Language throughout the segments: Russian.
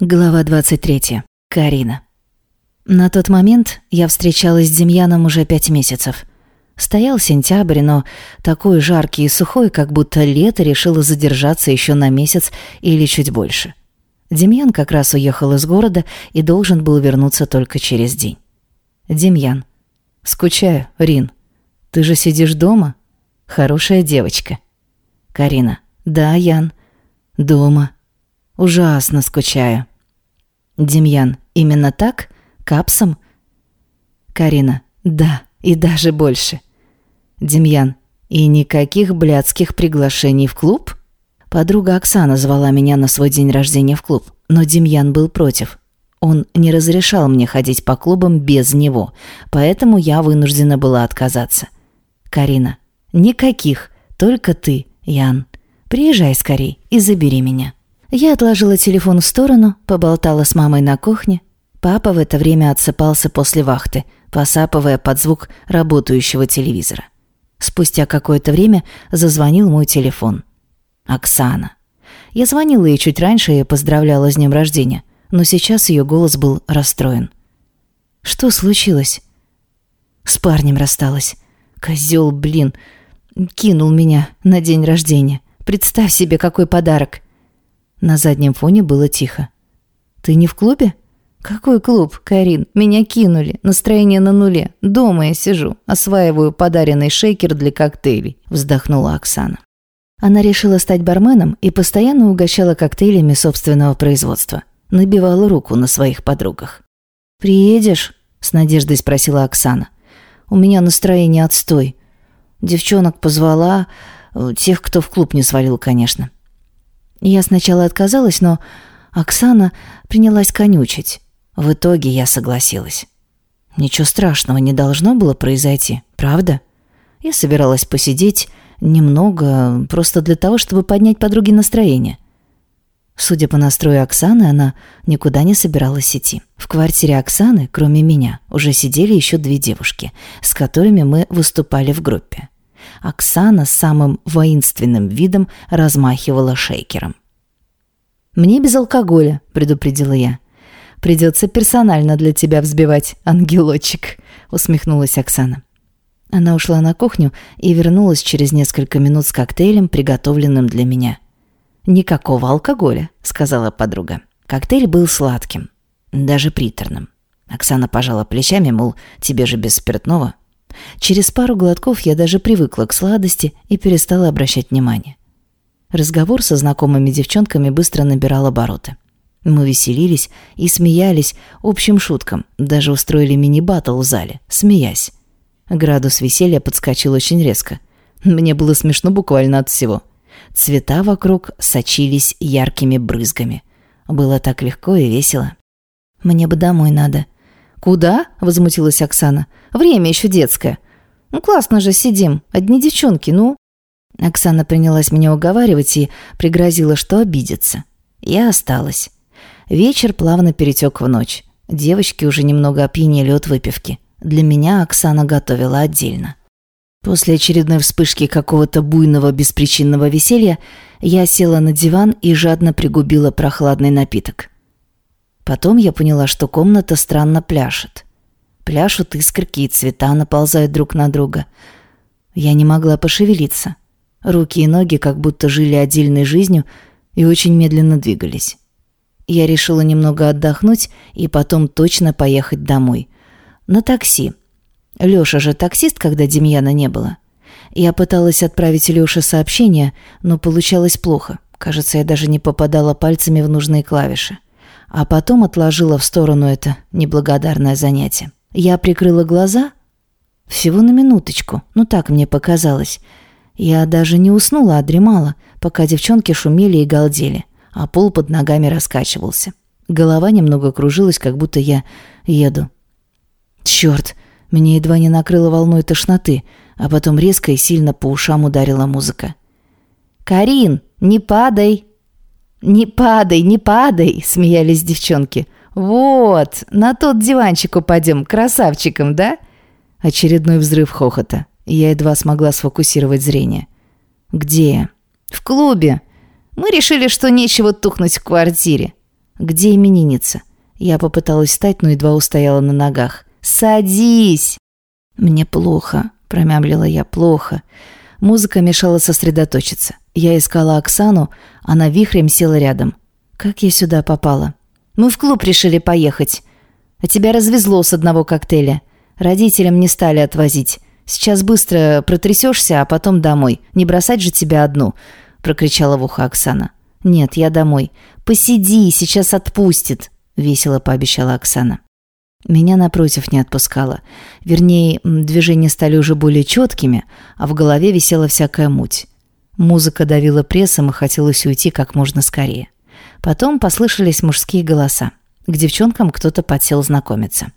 Глава 23. Карина. На тот момент я встречалась с Демьяном уже пять месяцев. Стоял сентябрь, но такой жаркий и сухой, как будто лето решило задержаться еще на месяц или чуть больше. Демьян как раз уехал из города и должен был вернуться только через день. Демьян. Скучаю, Рин. Ты же сидишь дома? Хорошая девочка. Карина. Да, Ян. Дома. Ужасно скучаю. Демьян, именно так? Капсом? Карина, да, и даже больше. Демьян, и никаких блядских приглашений в клуб? Подруга Оксана звала меня на свой день рождения в клуб, но Демьян был против. Он не разрешал мне ходить по клубам без него, поэтому я вынуждена была отказаться. Карина, никаких, только ты, Ян. Приезжай скорей и забери меня. Я отложила телефон в сторону, поболтала с мамой на кухне. Папа в это время отсыпался после вахты, посапывая под звук работающего телевизора. Спустя какое-то время зазвонил мой телефон. Оксана. Я звонила ей чуть раньше и поздравляла с днем рождения, но сейчас ее голос был расстроен. «Что случилось?» «С парнем рассталась. Козел, блин, кинул меня на день рождения. Представь себе, какой подарок!» На заднем фоне было тихо. «Ты не в клубе?» «Какой клуб, Карин? Меня кинули. Настроение на нуле. Дома я сижу. Осваиваю подаренный шейкер для коктейлей», – вздохнула Оксана. Она решила стать барменом и постоянно угощала коктейлями собственного производства. Набивала руку на своих подругах. «Приедешь?» – с надеждой спросила Оксана. «У меня настроение отстой. Девчонок позвала, тех, кто в клуб не свалил, конечно. Я сначала отказалась, но Оксана принялась конючить. В итоге я согласилась. Ничего страшного не должно было произойти, правда? Я собиралась посидеть немного, просто для того, чтобы поднять подруге настроение. Судя по настрою Оксаны, она никуда не собиралась идти. В квартире Оксаны, кроме меня, уже сидели еще две девушки, с которыми мы выступали в группе. Оксана с самым воинственным видом размахивала шейкером. «Мне без алкоголя», — предупредила я. «Придется персонально для тебя взбивать, ангелочек», — усмехнулась Оксана. Она ушла на кухню и вернулась через несколько минут с коктейлем, приготовленным для меня. «Никакого алкоголя», — сказала подруга. Коктейль был сладким, даже приторным. Оксана пожала плечами, мол, тебе же без спиртного. Через пару глотков я даже привыкла к сладости и перестала обращать внимание. Разговор со знакомыми девчонками быстро набирал обороты. Мы веселились и смеялись общим шуткам, даже устроили мини-баттл в зале, смеясь. Градус веселья подскочил очень резко. Мне было смешно буквально от всего. Цвета вокруг сочились яркими брызгами. Было так легко и весело. «Мне бы домой надо», «Куда?» – возмутилась Оксана. «Время еще детское». «Ну, классно же сидим. Одни девчонки, ну». Оксана принялась меня уговаривать и пригрозила, что обидится. Я осталась. Вечер плавно перетек в ночь. Девочки уже немного опьянели от выпивки. Для меня Оксана готовила отдельно. После очередной вспышки какого-то буйного беспричинного веселья я села на диван и жадно пригубила прохладный напиток. Потом я поняла, что комната странно пляшет. Пляшут искорки и цвета наползают друг на друга. Я не могла пошевелиться. Руки и ноги как будто жили отдельной жизнью и очень медленно двигались. Я решила немного отдохнуть и потом точно поехать домой. На такси. Лёша же таксист, когда Демьяна не было. Я пыталась отправить Лёше сообщение, но получалось плохо. Кажется, я даже не попадала пальцами в нужные клавиши а потом отложила в сторону это неблагодарное занятие. Я прикрыла глаза всего на минуточку, ну так мне показалось. Я даже не уснула, а дремала, пока девчонки шумели и галдели, а пол под ногами раскачивался. Голова немного кружилась, как будто я еду. Черт, меня едва не накрыло волной тошноты, а потом резко и сильно по ушам ударила музыка. «Карин, не падай!» «Не падай, не падай!» – смеялись девчонки. «Вот, на тот диванчик упадем, красавчиком, да?» Очередной взрыв хохота. Я едва смогла сфокусировать зрение. «Где?» «В клубе. Мы решили, что нечего тухнуть в квартире». Где именинница? Я попыталась встать, но едва устояла на ногах. «Садись!» «Мне плохо», — промямлила я, — «плохо». Музыка мешала сосредоточиться. Я искала Оксану, она вихрем села рядом. Как я сюда попала? Мы в клуб решили поехать. А тебя развезло с одного коктейля. Родителям не стали отвозить. Сейчас быстро протрясешься, а потом домой. Не бросать же тебя одну», — прокричала в ухо Оксана. «Нет, я домой. Посиди, сейчас отпустит», — весело пообещала Оксана. Меня, напротив, не отпускало. Вернее, движения стали уже более четкими, а в голове висела всякая муть. Музыка давила прессом и хотелось уйти как можно скорее. Потом послышались мужские голоса. К девчонкам кто-то подсел знакомиться.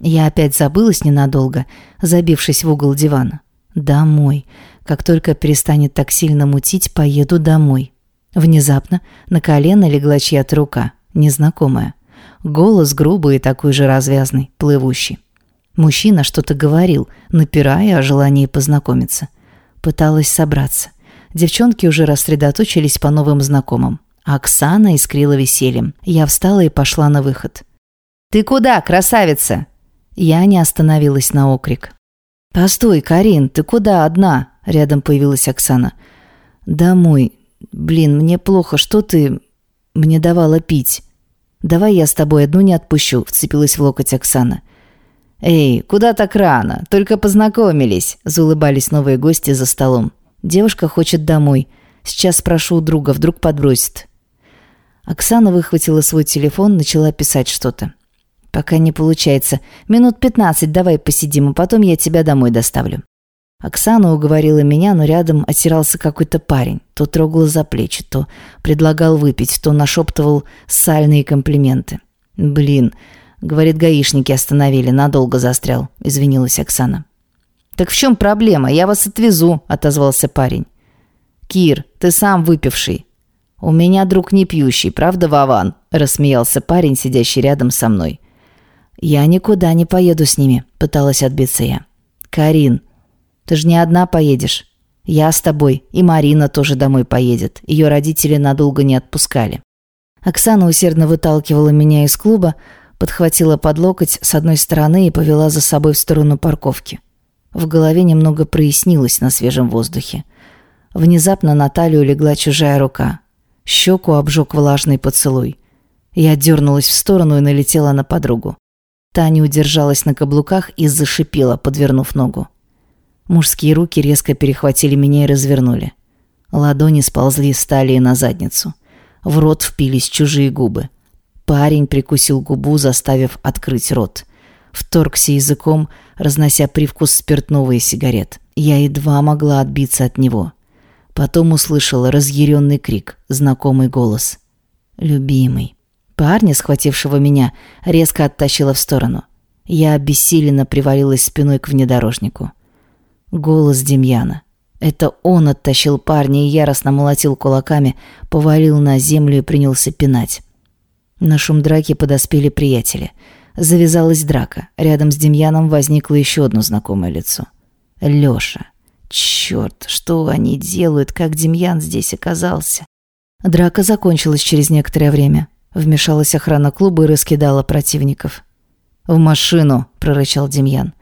Я опять забылась ненадолго, забившись в угол дивана. Домой. Как только перестанет так сильно мутить, поеду домой. Внезапно на колено легла чья-то рука, незнакомая. Голос грубый и такой же развязный, плывущий. Мужчина что-то говорил, напирая о желании познакомиться. Пыталась собраться. Девчонки уже рассредоточились по новым знакомым. Оксана искрила весельем. Я встала и пошла на выход. «Ты куда, красавица?» Я не остановилась на окрик. «Постой, Карин, ты куда одна?» Рядом появилась Оксана. «Домой. Блин, мне плохо. Что ты мне давала пить?» «Давай я с тобой одну не отпущу», — вцепилась в локоть Оксана. «Эй, куда так рано? Только познакомились», — заулыбались новые гости за столом. «Девушка хочет домой. Сейчас спрошу у друга, вдруг подбросит». Оксана выхватила свой телефон, начала писать что-то. «Пока не получается. Минут пятнадцать давай посидим, а потом я тебя домой доставлю». Оксана уговорила меня, но рядом отирался какой-то парень. То трогал за плечи, то предлагал выпить, то нашептывал сальные комплименты. «Блин», — говорит, гаишники остановили, надолго застрял, — извинилась Оксана. «Так в чем проблема? Я вас отвезу», — отозвался парень. «Кир, ты сам выпивший». «У меня друг не пьющий, правда, Вован?» – рассмеялся парень, сидящий рядом со мной. «Я никуда не поеду с ними», – пыталась отбиться я. «Карин, ты же не одна поедешь. Я с тобой, и Марина тоже домой поедет. Ее родители надолго не отпускали. Оксана усердно выталкивала меня из клуба, подхватила под локоть с одной стороны и повела за собой в сторону парковки. В голове немного прояснилось на свежем воздухе. Внезапно на талию легла чужая рука. Щеку обжег влажный поцелуй. Я дернулась в сторону и налетела на подругу. Та не удержалась на каблуках и зашипела, подвернув ногу. Мужские руки резко перехватили меня и развернули. Ладони сползли с талии на задницу. В рот впились чужие губы. Парень прикусил губу, заставив открыть рот. Вторгся языком, разнося привкус спиртного и сигарет. Я едва могла отбиться от него. Потом услышала разъяренный крик, знакомый голос. «Любимый». Парня, схватившего меня, резко оттащила в сторону. Я обессиленно привалилась спиной к внедорожнику. Голос Демьяна. Это он оттащил парня и яростно молотил кулаками, повалил на землю и принялся пинать. На шум драки подоспели приятели. Завязалась драка. Рядом с Демьяном возникло еще одно знакомое лицо. Лёша. Черт, что они делают, как Демьян здесь оказался? Драка закончилась через некоторое время. Вмешалась охрана клуба и раскидала противников. «В машину!» – прорычал Демьян.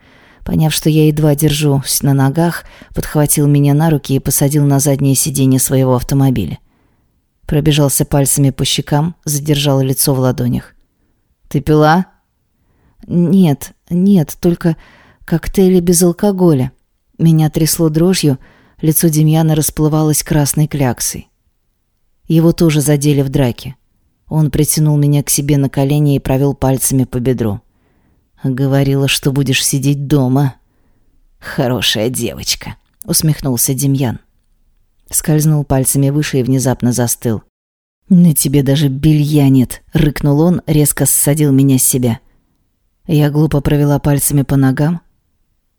Поняв, что я едва держусь на ногах, подхватил меня на руки и посадил на заднее сиденье своего автомобиля. Пробежался пальцами по щекам, задержал лицо в ладонях. «Ты пила?» «Нет, нет, только коктейли без алкоголя». Меня трясло дрожью, лицо Демьяна расплывалось красной кляксой. Его тоже задели в драке. Он притянул меня к себе на колени и провел пальцами по бедру. Говорила, что будешь сидеть дома. Хорошая девочка, усмехнулся Демьян. Скользнул пальцами выше и внезапно застыл. «На тебе даже белья нет», — рыкнул он, резко ссадил меня с себя. Я глупо провела пальцами по ногам.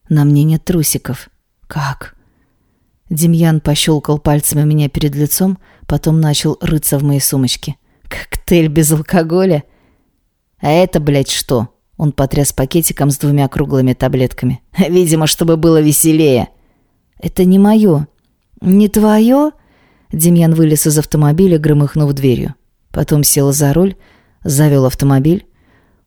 На мне нет трусиков. Как? Демьян пощелкал пальцами меня перед лицом, потом начал рыться в моей сумочке. «Коктейль без алкоголя? А это, блядь, что?» Он потряс пакетиком с двумя круглыми таблетками. «Видимо, чтобы было веселее». «Это не мое». «Не твое?» Демьян вылез из автомобиля, громыхнув дверью. Потом сел за руль, Завел автомобиль.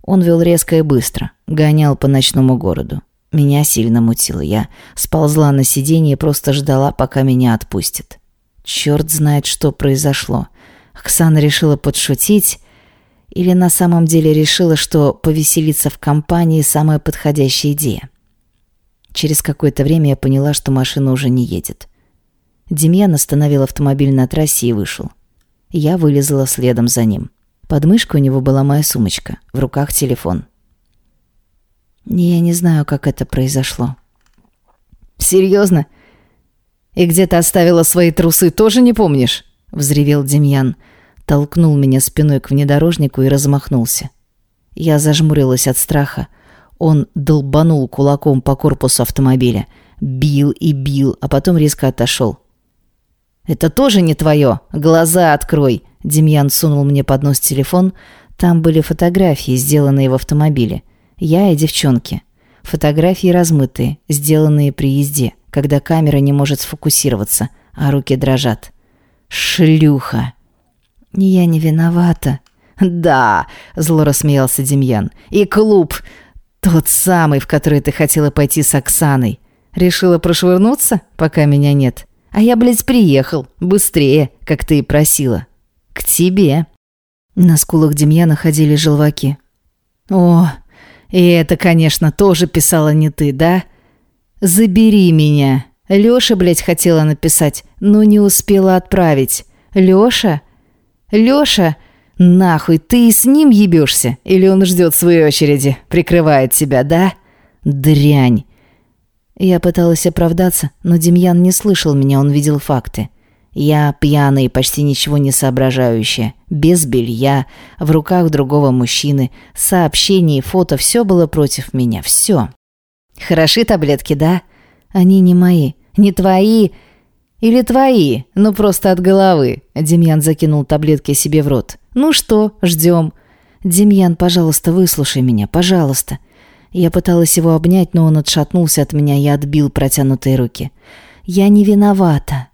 Он вел резко и быстро, гонял по ночному городу. Меня сильно мутило. Я сползла на сиденье и просто ждала, пока меня отпустит. Черт знает, что произошло. Оксана решила подшутить или на самом деле решила, что повеселиться в компании – самая подходящая идея. Через какое-то время я поняла, что машина уже не едет. Демьян остановил автомобиль на трассе и вышел. Я вылезла следом за ним. Под мышкой у него была моя сумочка, в руках телефон. Я не знаю, как это произошло. «Серьезно? И где ты оставила свои трусы, тоже не помнишь?» — взревел Демьян. Толкнул меня спиной к внедорожнику и размахнулся. Я зажмурилась от страха. Он долбанул кулаком по корпусу автомобиля. Бил и бил, а потом резко отошел. «Это тоже не твое! Глаза открой!» Демьян сунул мне под нос телефон. Там были фотографии, сделанные в автомобиле. Я и девчонки. Фотографии размытые, сделанные при езде, когда камера не может сфокусироваться, а руки дрожат. «Шлюха!» «Я не виновата». «Да!» – зло рассмеялся Демьян. «И клуб! Тот самый, в который ты хотела пойти с Оксаной. Решила прошвырнуться, пока меня нет. А я, блядь, приехал. Быстрее, как ты и просила. К тебе». На скулах Демьяна ходили желваки. «О, и это, конечно, тоже писала не ты, да? Забери меня. Лёша, блядь, хотела написать, но не успела отправить. Лёша? Лёша? Нахуй, ты и с ним ебёшься? Или он ждёт своей очереди, прикрывает тебя, да? Дрянь. Я пыталась оправдаться, но Демьян не слышал меня, он видел факты. Я пьяная и почти ничего не соображающая, без белья, в руках другого мужчины, сообщения и фото, все было против меня, все. Хороши таблетки, да? Они не мои. Не твои? Или твои? Ну просто от головы. Демьян закинул таблетки себе в рот. Ну что, ждем. Демьян, пожалуйста, выслушай меня, пожалуйста. Я пыталась его обнять, но он отшатнулся от меня и отбил протянутые руки. «Я не виновата.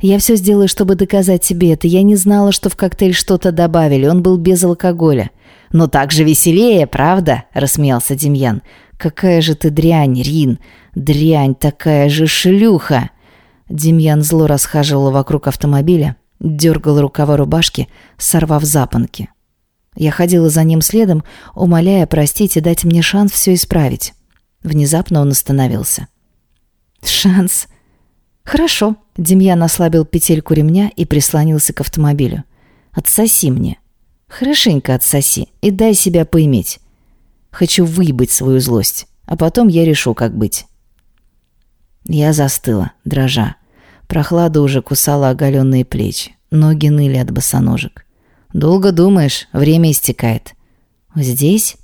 Я все сделаю, чтобы доказать тебе это. Я не знала, что в коктейль что-то добавили. Он был без алкоголя». «Но так же веселее, правда?» – рассмеялся Демьян. «Какая же ты дрянь, Рин! Дрянь, такая же шлюха!» Демьян зло расхаживал вокруг автомобиля, дергал рукава рубашки, сорвав запонки. Я ходила за ним следом, умоляя простить и дать мне шанс все исправить. Внезапно он остановился. «Шанс?» «Хорошо». Демьян ослабил петельку ремня и прислонился к автомобилю. «Отсоси мне. Хорошенько отсоси и дай себя поиметь. Хочу выебать свою злость, а потом я решу, как быть». Я застыла, дрожа. Прохлада уже кусала оголенные плечи. Ноги ныли от босоножек. «Долго думаешь, время истекает». «Здесь?»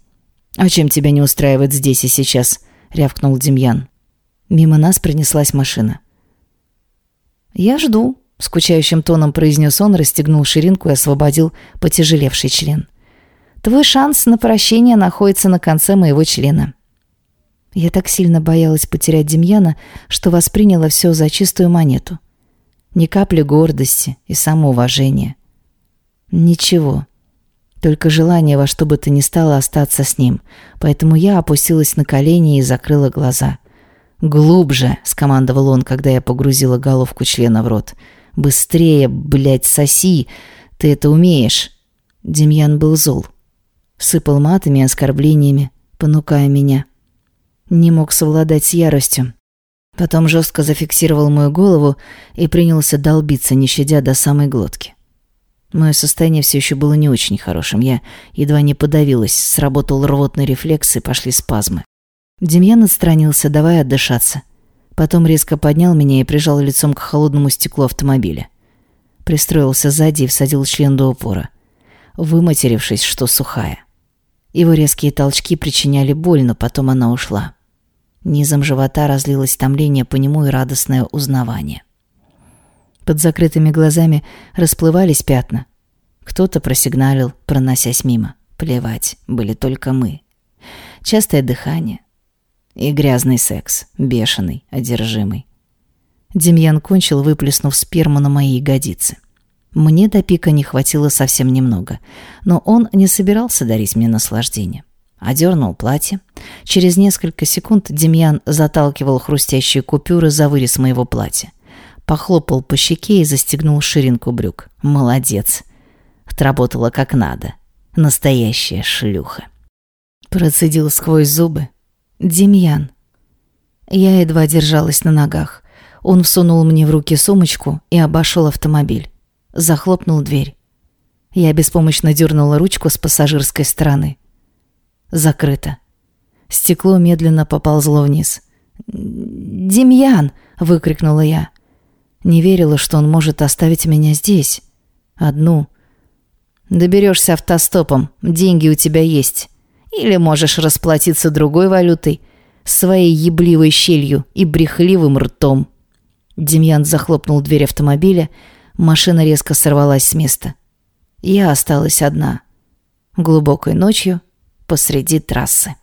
«А чем тебя не устраивает здесь и сейчас?» — рявкнул Демьян. Мимо нас принеслась машина. «Я жду», — скучающим тоном произнес он, расстегнул ширинку и освободил потяжелевший член. «Твой шанс на прощение находится на конце моего члена». Я так сильно боялась потерять Демьяна, что восприняла все за чистую монету. Ни капли гордости и самоуважения. Ничего. Только желание во что бы то ни стало остаться с ним. Поэтому я опустилась на колени и закрыла глаза. «Глубже!» — скомандовал он, когда я погрузила головку члена в рот. «Быстрее, блядь, соси! Ты это умеешь!» Демьян был зол. Сыпал матами и оскорблениями, понукая меня. Не мог совладать с яростью. Потом жестко зафиксировал мою голову и принялся долбиться, не щадя до самой глотки. Мое состояние все еще было не очень хорошим. Я едва не подавилась, сработал рвотный рефлекс и пошли спазмы. Демьян отстранился, давая отдышаться. Потом резко поднял меня и прижал лицом к холодному стеклу автомобиля. Пристроился сзади и всадил член до упора, выматерившись, что сухая. Его резкие толчки причиняли боль, но потом она ушла. Низом живота разлилось томление по нему и радостное узнавание. Под закрытыми глазами расплывались пятна. Кто-то просигналил, проносясь мимо. Плевать, были только мы. Частое дыхание. И грязный секс, бешеный, одержимый. Демьян кончил, выплеснув сперму на мои ягодицы. Мне до пика не хватило совсем немного, но он не собирался дарить мне наслаждение. Одернул платье. Через несколько секунд Демьян заталкивал хрустящие купюры за вырез моего платья. Похлопал по щеке и застегнул ширинку брюк. Молодец. Отработала как надо. Настоящая шлюха. Процедил сквозь зубы. «Демьян». Я едва держалась на ногах. Он всунул мне в руки сумочку и обошел автомобиль. Захлопнул дверь. Я беспомощно дернула ручку с пассажирской стороны. Закрыто. Стекло медленно поползло вниз. «Демьян!» — выкрикнула я. Не верила, что он может оставить меня здесь. Одну. «Доберешься автостопом, деньги у тебя есть. Или можешь расплатиться другой валютой, своей ебливой щелью и брехливым ртом». Демьян захлопнул дверь автомобиля, машина резко сорвалась с места. Я осталась одна. Глубокой ночью посреди трассы.